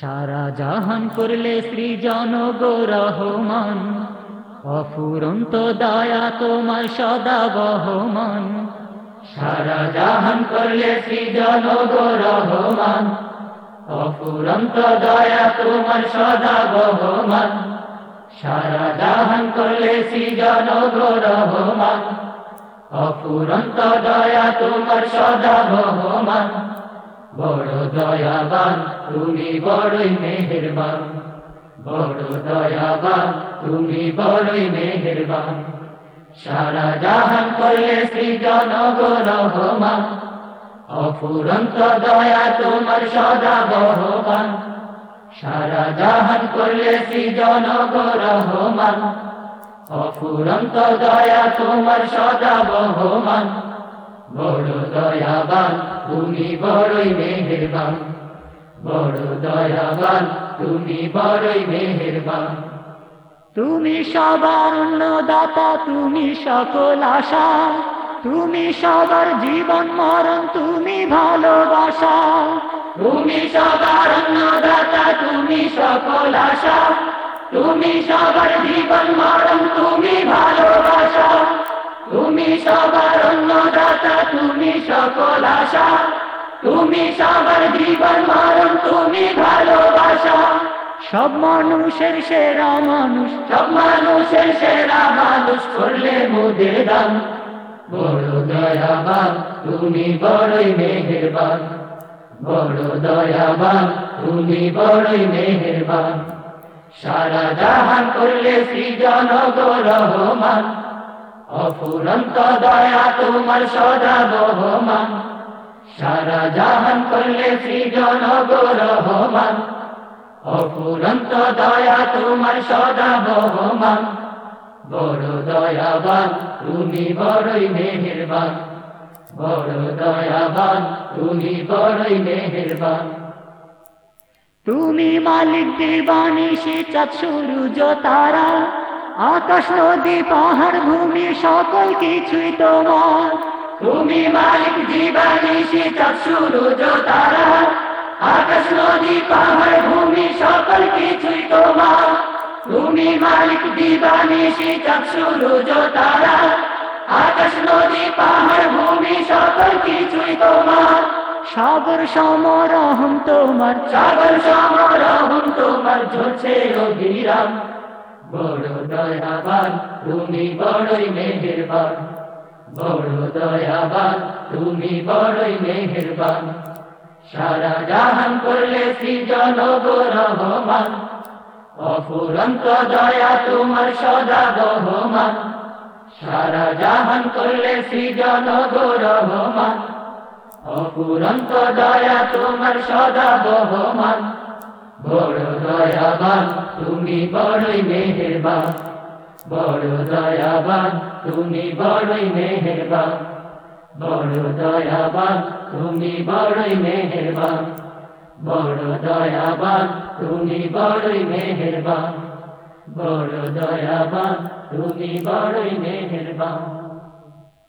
সারা জাহান করলে সৃজন গো রহমান। অফুরন্ত দয়া তোমার সদা বহমান। সারা জাহান করলে সৃজন গো রহমান। অফুরন্ত দয়া তোমার সদা বহমান। সারা জাহান করলে সৃজন গো রহমান। অফুরন্ত দয়া তোমার সদা বহমান। বড় দয়াবান, তুমি বড়ই মেহেরবান। বড় দয়াবান, তুমি বড়ই মেহেরবান। সারা জাহান করলে গো রহমান। অফুরন্ত দয়া তোমার সদা বহমান। সারা জাহান করলে সৃজন গো রহমান। অফুরন্ত দয়া তোমার সদা বহমান। বড় দয়াবান তুমি বড়ই মেহেরবান। বড় দয়াবান তুমি বড়ই মেহেরবান। তুমি সবার দাতা তুমি সকল আশা। তুমি সবার জীবন মরণ, তুমি ভালোবাসা। তুমি সবার দাতা তুমি সকল আশা। তুমি সবার জীবন মরণ, তুমি ভালোবাসা। তুমি সকল আশা, তুমি সবার জীবন মরণ, তুমি ভালোবাসা। সব মানুষের সেরা মানুষ, সব মানুষের সেরা মানুষ করলে মোদের দাম বড় দয়াবান, তুমি বড়ই মেহেরবান। বড় দয়াবান, তুমি বড়ই মেহেরবান। সারা জাহান করলে সৃজন রহমান। অফুরন্ত দয়া তোমার সদা বহমান। সারা জাহান করলে সৃজন গো রহমান অফুরন্ত দয়া তোমার সদা বহমান। বড় দয়াবান তুমি বড়ই মেহেরবান। বড় দয়াবান তুমি বড়ই মেহেরবান। তুমি মালিক দিবানি সে চাঁদ সূর্য তারা। আকাশ নদী, পাহাড়, ভূমি, সকল কিছুই তোমার। তুমি মালিক দিবানি সে চাঁদ সূর্য, তারা। আকাশ নদী, পাহাড়, ভূমি, সকল কিছুই তোমার। তুমি মালিক দিবানি সে চাঁদ সূর্য, তারা। আকাশ নদী, পাহাড়, ভূমি, সকল কিছুই তোমার। সাগর সমরহম তোমার, সাগর সমরহম তোমার ঝরছে অভিরাম বড় দয়াবান তুমি বড়ই মেহেরবান। বড় দয়াবান তুমি বড়ই মেহেরবান। সারা জাহান করলে সৃজন রহমান। অফুরন্ত দয়া তোমার সদা বহমান। সারা জাহান করলে সৃজন রহমান। অফুরন্ত দয়া তোমার সদা বহমান। বড় দয়াবান তুমি বড়ই মেহেরবান। বড় দয়াবান তুমি বড়ই মেহেরবান। বড় দয়াবান তুমি বড়ই মেহেরবান। বড় দয়াবান তুমি বড়ই মেহেরবান। বড় দয়াবান তুমি বড়ই মেহেরবান।